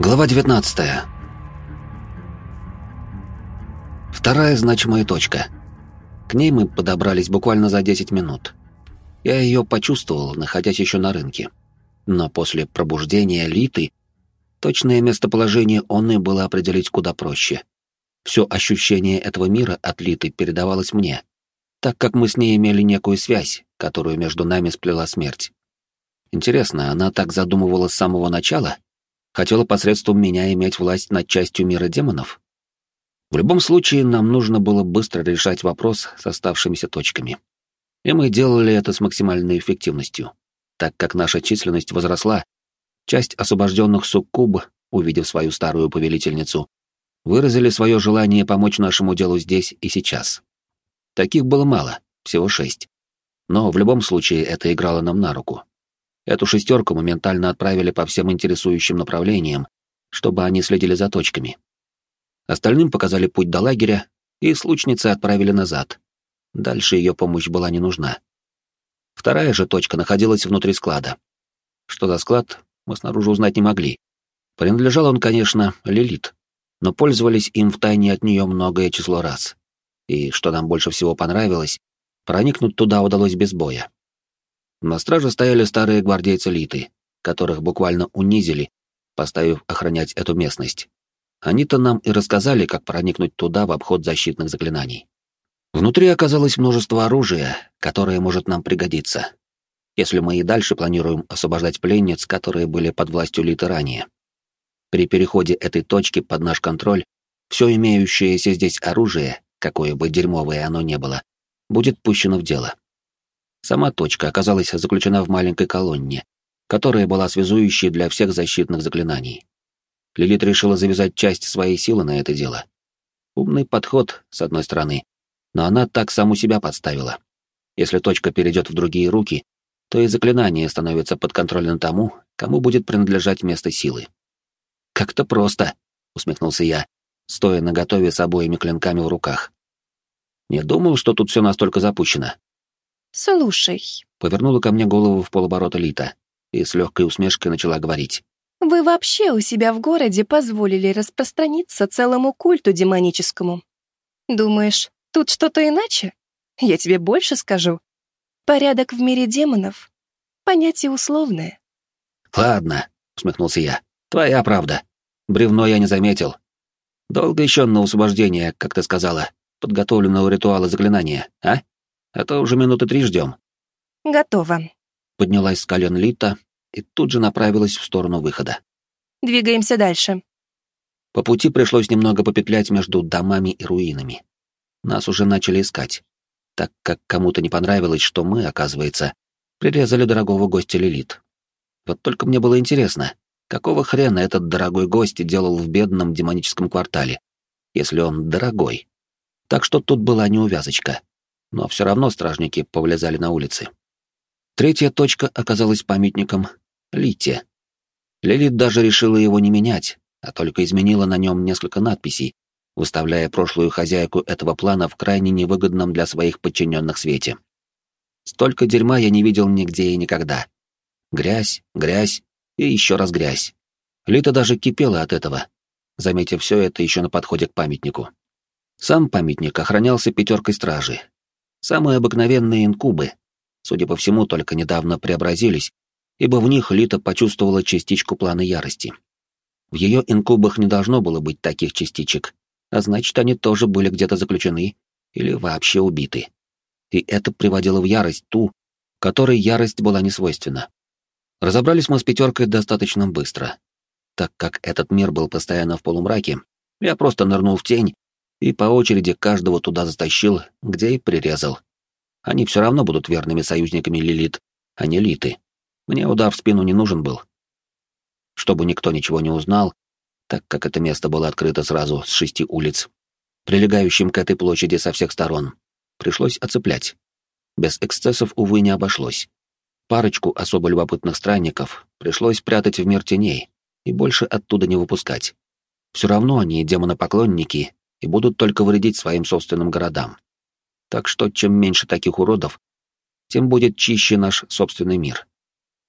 Глава 19. Вторая значимая точка. К ней мы подобрались буквально за 10 минут. Я ее почувствовал, находясь еще на рынке. Но после пробуждения Литы точное местоположение Онны было определить куда проще. Все ощущение этого мира от Литы передавалось мне, так как мы с ней имели некую связь, которую между нами сплела смерть. Интересно, она так задумывала с самого начала? Хотела посредством меня иметь власть над частью мира демонов? В любом случае, нам нужно было быстро решать вопрос с оставшимися точками. И мы делали это с максимальной эффективностью. Так как наша численность возросла, часть освобожденных суккуб, увидев свою старую повелительницу, выразили свое желание помочь нашему делу здесь и сейчас. Таких было мало, всего шесть. Но в любом случае это играло нам на руку. Эту шестерку моментально отправили по всем интересующим направлениям, чтобы они следили за точками. Остальным показали путь до лагеря, и с отправили назад. Дальше ее помощь была не нужна. Вторая же точка находилась внутри склада. Что за склад, мы снаружи узнать не могли. Принадлежал он, конечно, Лилит, но пользовались им втайне от нее многое число раз. И, что нам больше всего понравилось, проникнуть туда удалось без боя. На страже стояли старые гвардейцы Литы, которых буквально унизили, поставив охранять эту местность. Они-то нам и рассказали, как проникнуть туда в обход защитных заклинаний. Внутри оказалось множество оружия, которое может нам пригодиться, если мы и дальше планируем освобождать пленниц, которые были под властью Литы ранее. При переходе этой точки под наш контроль все имеющееся здесь оружие, какое бы дерьмовое оно не было, будет пущено в дело. Сама точка оказалась заключена в маленькой колонне, которая была связующей для всех защитных заклинаний. Лилит решила завязать часть своей силы на это дело. Умный подход, с одной стороны, но она так саму себя подставила. Если точка перейдет в другие руки, то и заклинание становится подконтрольным тому, кому будет принадлежать место силы. «Как-то просто», — усмехнулся я, стоя на готове с обоими клинками в руках. Не думал, что тут все настолько запущено. «Слушай», — повернула ко мне голову в полоборота Лита и с легкой усмешкой начала говорить. «Вы вообще у себя в городе позволили распространиться целому культу демоническому. Думаешь, тут что-то иначе? Я тебе больше скажу. Порядок в мире демонов — понятие условное». «Ладно», — усмехнулся я, — «твоя правда. Бревно я не заметил. Долго еще на освобождение, как ты сказала, подготовленного ритуала заклинания, а?» А то уже минуты три ждем. Готово. Поднялась с колен Лита и тут же направилась в сторону выхода. Двигаемся дальше. По пути пришлось немного попетлять между домами и руинами. Нас уже начали искать, так как кому-то не понравилось, что мы, оказывается, прирезали дорогого гостя Лилит. Вот только мне было интересно, какого хрена этот дорогой гость делал в бедном демоническом квартале, если он дорогой. Так что тут была неувязочка но все равно стражники повлезали на улицы. Третья точка оказалась памятником Лите. Лилит даже решила его не менять, а только изменила на нем несколько надписей, выставляя прошлую хозяйку этого плана в крайне невыгодном для своих подчиненных свете. Столько дерьма я не видел нигде и никогда. Грязь, грязь и еще раз грязь. Лита даже кипела от этого, заметив все это еще на подходе к памятнику. Сам памятник охранялся пятеркой стражи, Самые обыкновенные инкубы, судя по всему, только недавно преобразились, ибо в них Лита почувствовала частичку плана ярости. В ее инкубах не должно было быть таких частичек, а значит, они тоже были где-то заключены или вообще убиты. И это приводило в ярость ту, которой ярость была не свойственна. Разобрались мы с пятеркой достаточно быстро. Так как этот мир был постоянно в полумраке, я просто нырнул в тень и по очереди каждого туда затащил, где и прирезал. Они все равно будут верными союзниками Лилит, а не Литы. Мне удар в спину не нужен был. Чтобы никто ничего не узнал, так как это место было открыто сразу с шести улиц, прилегающим к этой площади со всех сторон, пришлось оцеплять. Без эксцессов, увы, не обошлось. Парочку особо любопытных странников пришлось прятать в мир теней и больше оттуда не выпускать. Все равно они демонопоклонники и будут только вредить своим собственным городам. Так что чем меньше таких уродов, тем будет чище наш собственный мир.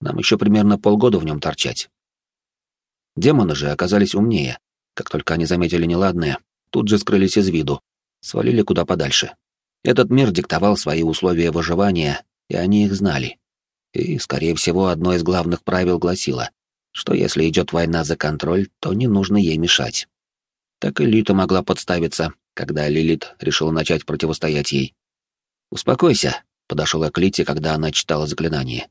Нам еще примерно полгода в нем торчать. Демоны же оказались умнее. Как только они заметили неладное, тут же скрылись из виду, свалили куда подальше. Этот мир диктовал свои условия выживания, и они их знали. И, скорее всего, одно из главных правил гласило, что если идет война за контроль, то не нужно ей мешать. Так и Лита могла подставиться, когда Лилит решила начать противостоять ей. «Успокойся», — подошел к Лите, когда она читала заклинание.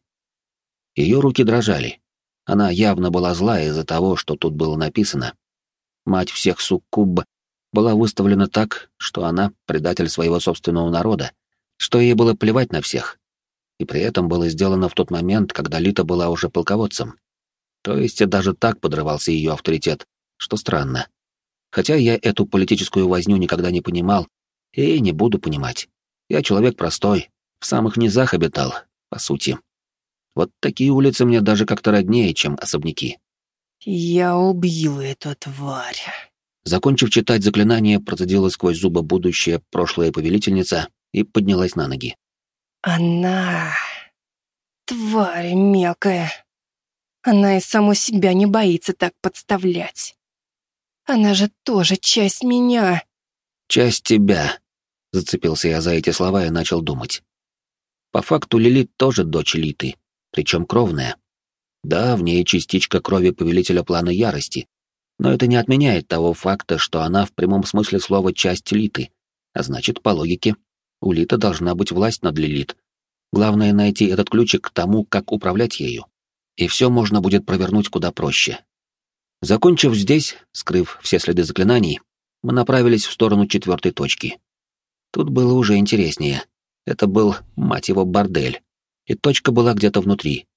Ее руки дрожали. Она явно была зла из-за того, что тут было написано. Мать всех суккуб была выставлена так, что она предатель своего собственного народа, что ей было плевать на всех. И при этом было сделано в тот момент, когда Лита была уже полководцем. То есть даже так подрывался ее авторитет, что странно. Хотя я эту политическую возню никогда не понимал и не буду понимать. Я человек простой, в самых низах обитал, по сути. Вот такие улицы мне даже как-то роднее, чем особняки. «Я убью эту тварь». Закончив читать заклинание, процедила сквозь зубы будущее прошлая повелительница и поднялась на ноги. «Она... тварь мелкая. Она и саму себя не боится так подставлять. Она же тоже часть меня». «Часть тебя», — зацепился я за эти слова и начал думать. По факту Лилит тоже дочь Литы, причем кровная. Да, в ней частичка крови повелителя плана ярости, но это не отменяет того факта, что она в прямом смысле слова часть Литы, а значит, по логике, у Литы должна быть власть над Лилит. Главное — найти этот ключик к тому, как управлять ею. И все можно будет провернуть куда проще. Закончив здесь, скрыв все следы заклинаний, мы направились в сторону четвертой точки. Тут было уже интереснее. Это был, мать его, бордель и точка была где-то внутри.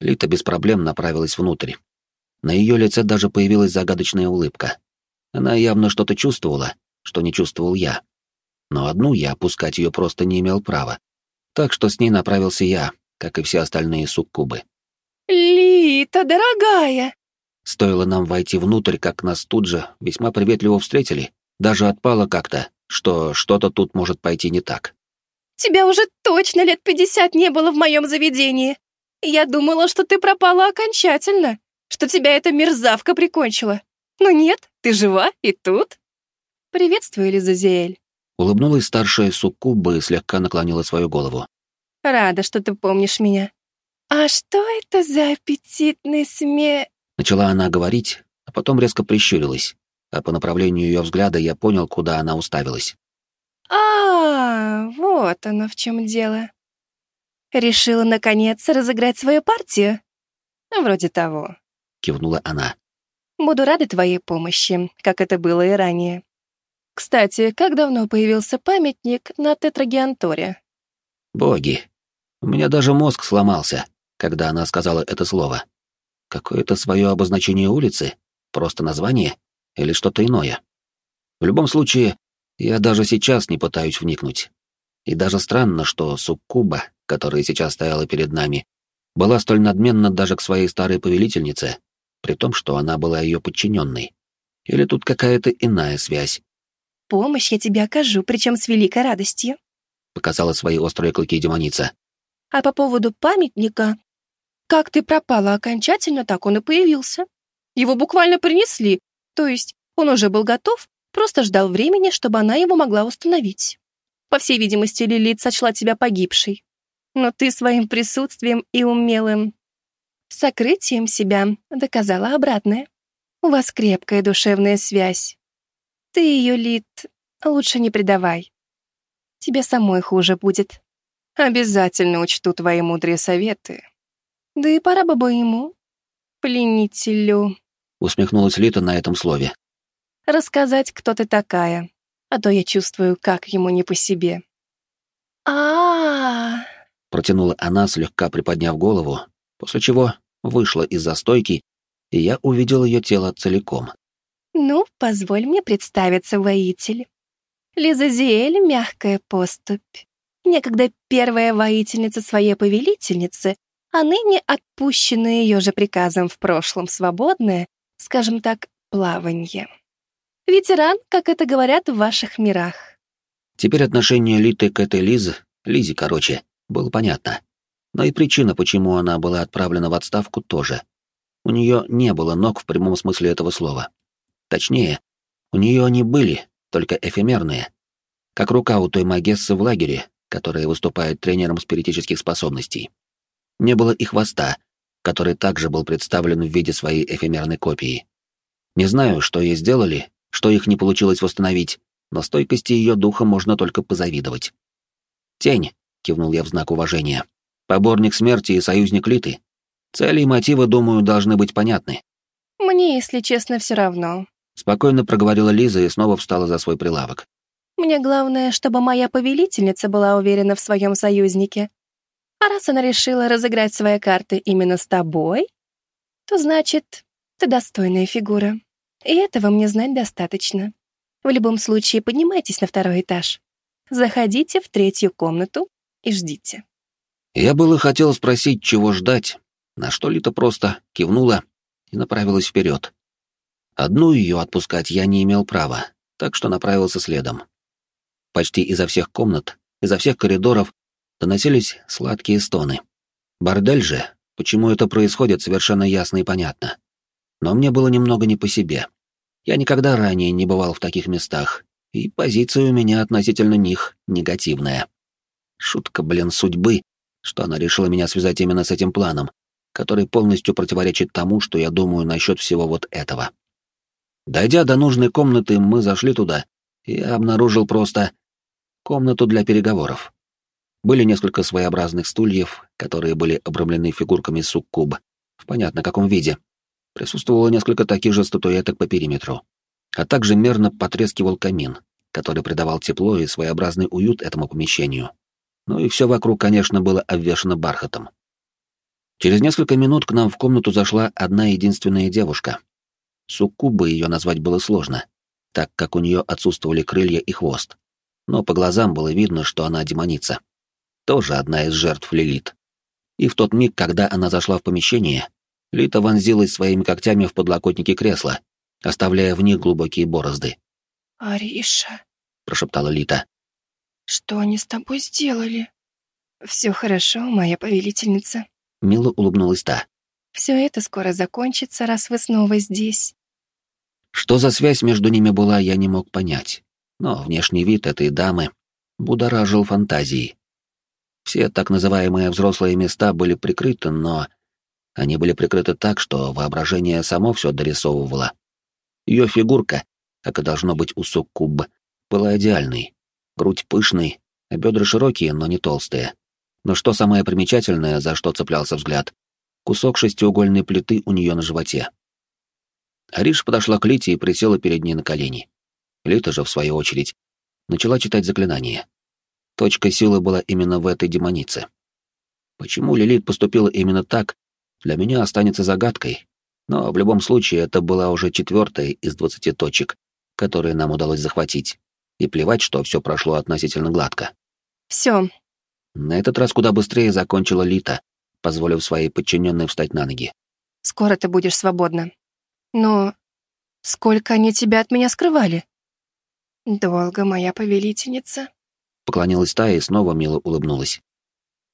Лита без проблем направилась внутрь. На ее лице даже появилась загадочная улыбка. Она явно что-то чувствовала, что не чувствовал я. Но одну я опускать ее просто не имел права. Так что с ней направился я, как и все остальные суккубы. «Лита, дорогая!» Стоило нам войти внутрь, как нас тут же весьма приветливо встретили. Даже отпало как-то, что что-то тут может пойти не так. Тебя уже точно лет пятьдесят не было в моем заведении. Я думала, что ты пропала окончательно, что тебя эта мерзавка прикончила. Но нет, ты жива и тут. Приветствую, Лизазиэль. Улыбнулась старшая суккуба и слегка наклонила свою голову. Рада, что ты помнишь меня. А что это за аппетитный сме... Начала она говорить, а потом резко прищурилась, а по направлению ее взгляда я понял, куда она уставилась. А, вот оно в чем дело. Решила, наконец, разыграть свою партию? Вроде того. Кивнула она. Буду рада твоей помощи, как это было и ранее. Кстати, как давно появился памятник на Тетрагианторе? Боги. У меня даже мозг сломался, когда она сказала это слово. Какое-то свое обозначение улицы? Просто название? Или что-то иное? В любом случае, я даже сейчас не пытаюсь вникнуть. И даже странно, что суккуба, которая сейчас стояла перед нами, была столь надменна даже к своей старой повелительнице, при том, что она была ее подчиненной. Или тут какая-то иная связь? «Помощь я тебе окажу, причем с великой радостью», — показала свои острые клыки демоница. «А по поводу памятника, как ты пропала окончательно, так он и появился. Его буквально принесли, то есть он уже был готов, Просто ждал времени, чтобы она его могла установить. По всей видимости, Лилит сочла тебя погибшей. Но ты своим присутствием и умелым сокрытием себя доказала обратное. У вас крепкая душевная связь. Ты ее, Лит, лучше не предавай. Тебе самой хуже будет. Обязательно учту твои мудрые советы. Да и пора бы ему, пленителю. Усмехнулась Лита на этом слове рассказать, кто ты такая, а то я чувствую, как ему не по себе. а, -а, -а протянула она, слегка приподняв голову, после чего вышла из застойки, и я увидел ее тело целиком. «Ну, позволь мне представиться, воитель. Лизазиэль — мягкая поступь. Некогда первая воительница своей повелительницы, а ныне отпущенная ее же приказом в прошлом свободное, скажем так, плаванье. Ветеран, как это говорят в ваших мирах. Теперь отношение Литы к этой Лизе, Лизе, короче, было понятно. Но и причина, почему она была отправлена в отставку, тоже. У нее не было ног в прямом смысле этого слова. Точнее, у нее они были, только эфемерные. Как рука у той магессы в лагере, которая выступает тренером спиритических способностей. Не было и хвоста, который также был представлен в виде своей эфемерной копии. Не знаю, что ей сделали, что их не получилось восстановить, но стойкости ее духа можно только позавидовать. «Тень», — кивнул я в знак уважения, — «поборник смерти и союзник Литы. Цели и мотивы, думаю, должны быть понятны». «Мне, если честно, все равно», — спокойно проговорила Лиза и снова встала за свой прилавок. «Мне главное, чтобы моя повелительница была уверена в своем союзнике. А раз она решила разыграть свои карты именно с тобой, то значит, ты достойная фигура. И этого мне знать достаточно. В любом случае, поднимайтесь на второй этаж. Заходите в третью комнату и ждите. Я было хотел спросить, чего ждать, на что Лита просто кивнула и направилась вперед. Одну ее отпускать я не имел права, так что направился следом. Почти изо всех комнат, изо всех коридоров доносились сладкие стоны. Бордель же, почему это происходит, совершенно ясно и понятно. Но мне было немного не по себе. Я никогда ранее не бывал в таких местах, и позиция у меня относительно них негативная. Шутка, блин, судьбы, что она решила меня связать именно с этим планом, который полностью противоречит тому, что я думаю насчет всего вот этого. Дойдя до нужной комнаты, мы зашли туда, и обнаружил просто комнату для переговоров. Были несколько своеобразных стульев, которые были обрамлены фигурками суккуб, в понятно каком виде. Присутствовало несколько таких же статуэток по периметру. А также мерно потрескивал камин, который придавал тепло и своеобразный уют этому помещению. Ну и все вокруг, конечно, было обвешано бархатом. Через несколько минут к нам в комнату зашла одна единственная девушка. Суккубы ее назвать было сложно, так как у нее отсутствовали крылья и хвост. Но по глазам было видно, что она демоница тоже одна из жертв Лилит. И в тот миг, когда она зашла в помещение, Лита вонзилась своими когтями в подлокотники кресла, оставляя в них глубокие борозды. «Ариша», — прошептала Лита. «Что они с тобой сделали?» «Все хорошо, моя повелительница», — мило улыбнулась та. «Все это скоро закончится, раз вы снова здесь». Что за связь между ними была, я не мог понять. Но внешний вид этой дамы будоражил фантазии. Все так называемые взрослые места были прикрыты, но они были прикрыты так, что воображение само все дорисовывало. Ее фигурка, как и должно быть у суккуб, была идеальной. Грудь пышной, а бедра широкие, но не толстые. Но что самое примечательное, за что цеплялся взгляд, кусок шестиугольной плиты у нее на животе. Ариш подошла к Лите и присела перед ней на колени. Лита же, в свою очередь, начала читать заклинание. Точка силы была именно в этой демонице. Почему Лилит поступила именно так, для меня останется загадкой, но в любом случае это была уже четвертая из двадцати точек, которые нам удалось захватить. И плевать, что все прошло относительно гладко. Все. На этот раз куда быстрее закончила Лита, позволив своей подчиненной встать на ноги. Скоро ты будешь свободна. Но сколько они тебя от меня скрывали? Долго, моя повелительница. Поклонилась та и снова мило улыбнулась.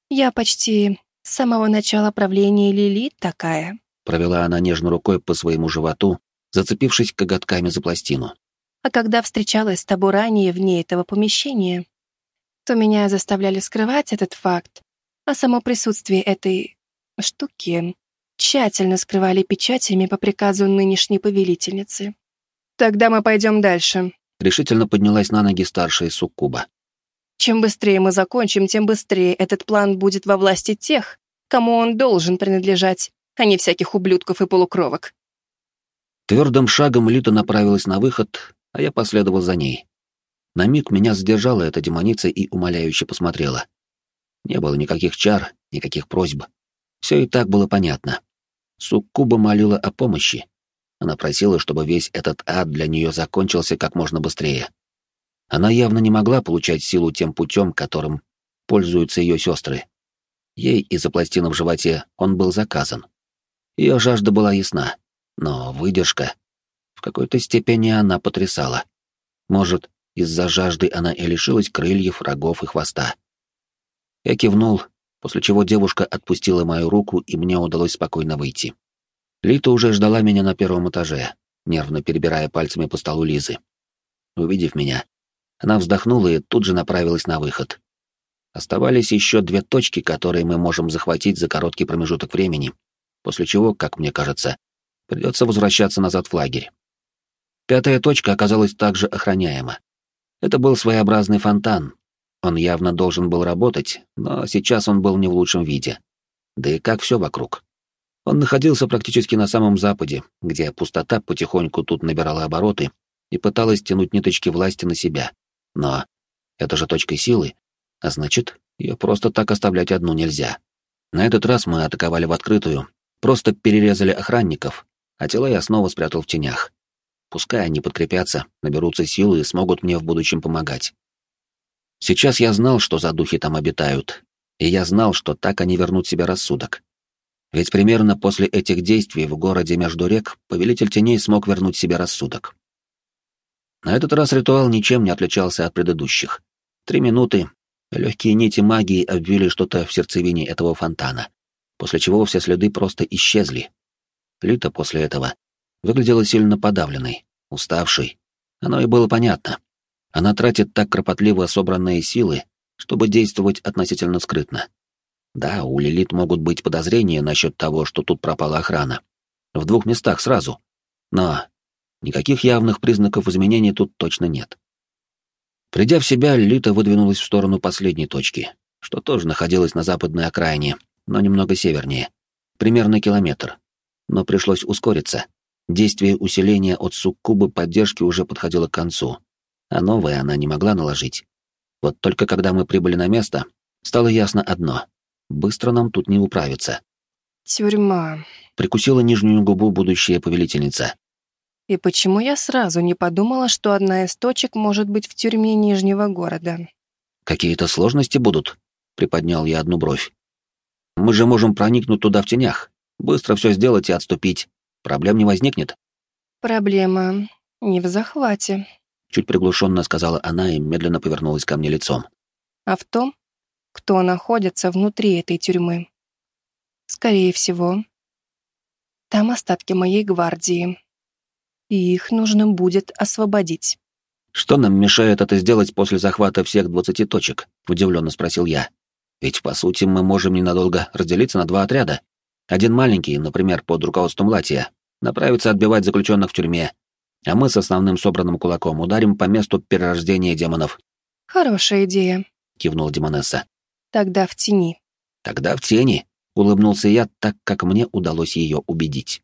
«Я почти с самого начала правления Лили такая», провела она нежно рукой по своему животу, зацепившись коготками за пластину. «А когда встречалась с тобой ранее вне этого помещения, то меня заставляли скрывать этот факт, а само присутствие этой штуки тщательно скрывали печатями по приказу нынешней повелительницы. «Тогда мы пойдем дальше», — решительно поднялась на ноги старшая суккуба. Чем быстрее мы закончим, тем быстрее этот план будет во власти тех, кому он должен принадлежать, а не всяких ублюдков и полукровок. Твердым шагом Лита направилась на выход, а я последовал за ней. На миг меня задержала эта демоница и умоляюще посмотрела. Не было никаких чар, никаких просьб. Все и так было понятно. Суккуба молила о помощи. Она просила, чтобы весь этот ад для нее закончился как можно быстрее. Она явно не могла получать силу тем путем, которым пользуются ее сестры. Ей из-за пластины в животе он был заказан. Ее жажда была ясна, но выдержка... В какой-то степени она потрясала. Может, из-за жажды она и лишилась крыльев, рогов и хвоста. Я кивнул, после чего девушка отпустила мою руку, и мне удалось спокойно выйти. Лита уже ждала меня на первом этаже, нервно перебирая пальцами по столу Лизы. Увидев меня, она вздохнула и тут же направилась на выход. Оставались еще две точки, которые мы можем захватить за короткий промежуток времени, после чего, как мне кажется, придется возвращаться назад в лагерь. Пятая точка оказалась также охраняема. Это был своеобразный фонтан. Он явно должен был работать, но сейчас он был не в лучшем виде. Да и как все вокруг. Он находился практически на самом западе, где пустота потихоньку тут набирала обороты и пыталась тянуть ниточки власти на себя. Но это же точка силы, а значит, ее просто так оставлять одну нельзя. На этот раз мы атаковали в открытую, просто перерезали охранников, а тела я снова спрятал в тенях. Пускай они подкрепятся, наберутся силы и смогут мне в будущем помогать. Сейчас я знал, что за духи там обитают, и я знал, что так они вернут себе рассудок. Ведь примерно после этих действий в городе между рек повелитель теней смог вернуть себе рассудок. На этот раз ритуал ничем не отличался от предыдущих. Три минуты, легкие нити магии обвили что-то в сердцевине этого фонтана, после чего все следы просто исчезли. Лита после этого выглядела сильно подавленной, уставшей. Оно и было понятно. Она тратит так кропотливо собранные силы, чтобы действовать относительно скрытно. Да, у Лилит могут быть подозрения насчет того, что тут пропала охрана. В двух местах сразу. Но никаких явных признаков изменений тут точно нет. Придя в себя, Лита выдвинулась в сторону последней точки, что тоже находилась на западной окраине, но немного севернее. Примерно километр. Но пришлось ускориться. Действие усиления от суккубы поддержки уже подходило к концу, а новое она не могла наложить. Вот только когда мы прибыли на место, стало ясно одно — быстро нам тут не управиться. «Тюрьма», — прикусила нижнюю губу будущая повелительница. «И почему я сразу не подумала, что одна из точек может быть в тюрьме Нижнего города?» «Какие-то сложности будут?» — приподнял я одну бровь. «Мы же можем проникнуть туда в тенях, быстро все сделать и отступить. Проблем не возникнет?» «Проблема не в захвате», — чуть приглушенно сказала она и медленно повернулась ко мне лицом. «А в том, кто находится внутри этой тюрьмы. Скорее всего, там остатки моей гвардии, и их нужно будет освободить». «Что нам мешает это сделать после захвата всех двадцати точек?» — удивленно спросил я. «Ведь, по сути, мы можем ненадолго разделиться на два отряда. Один маленький, например, под руководством Латия, направится отбивать заключенных в тюрьме, а мы с основным собранным кулаком ударим по месту перерождения демонов. «Хорошая идея», — кивнула Демонесса. «Тогда в тени». «Тогда в тени», — улыбнулся я, так как мне удалось ее убедить.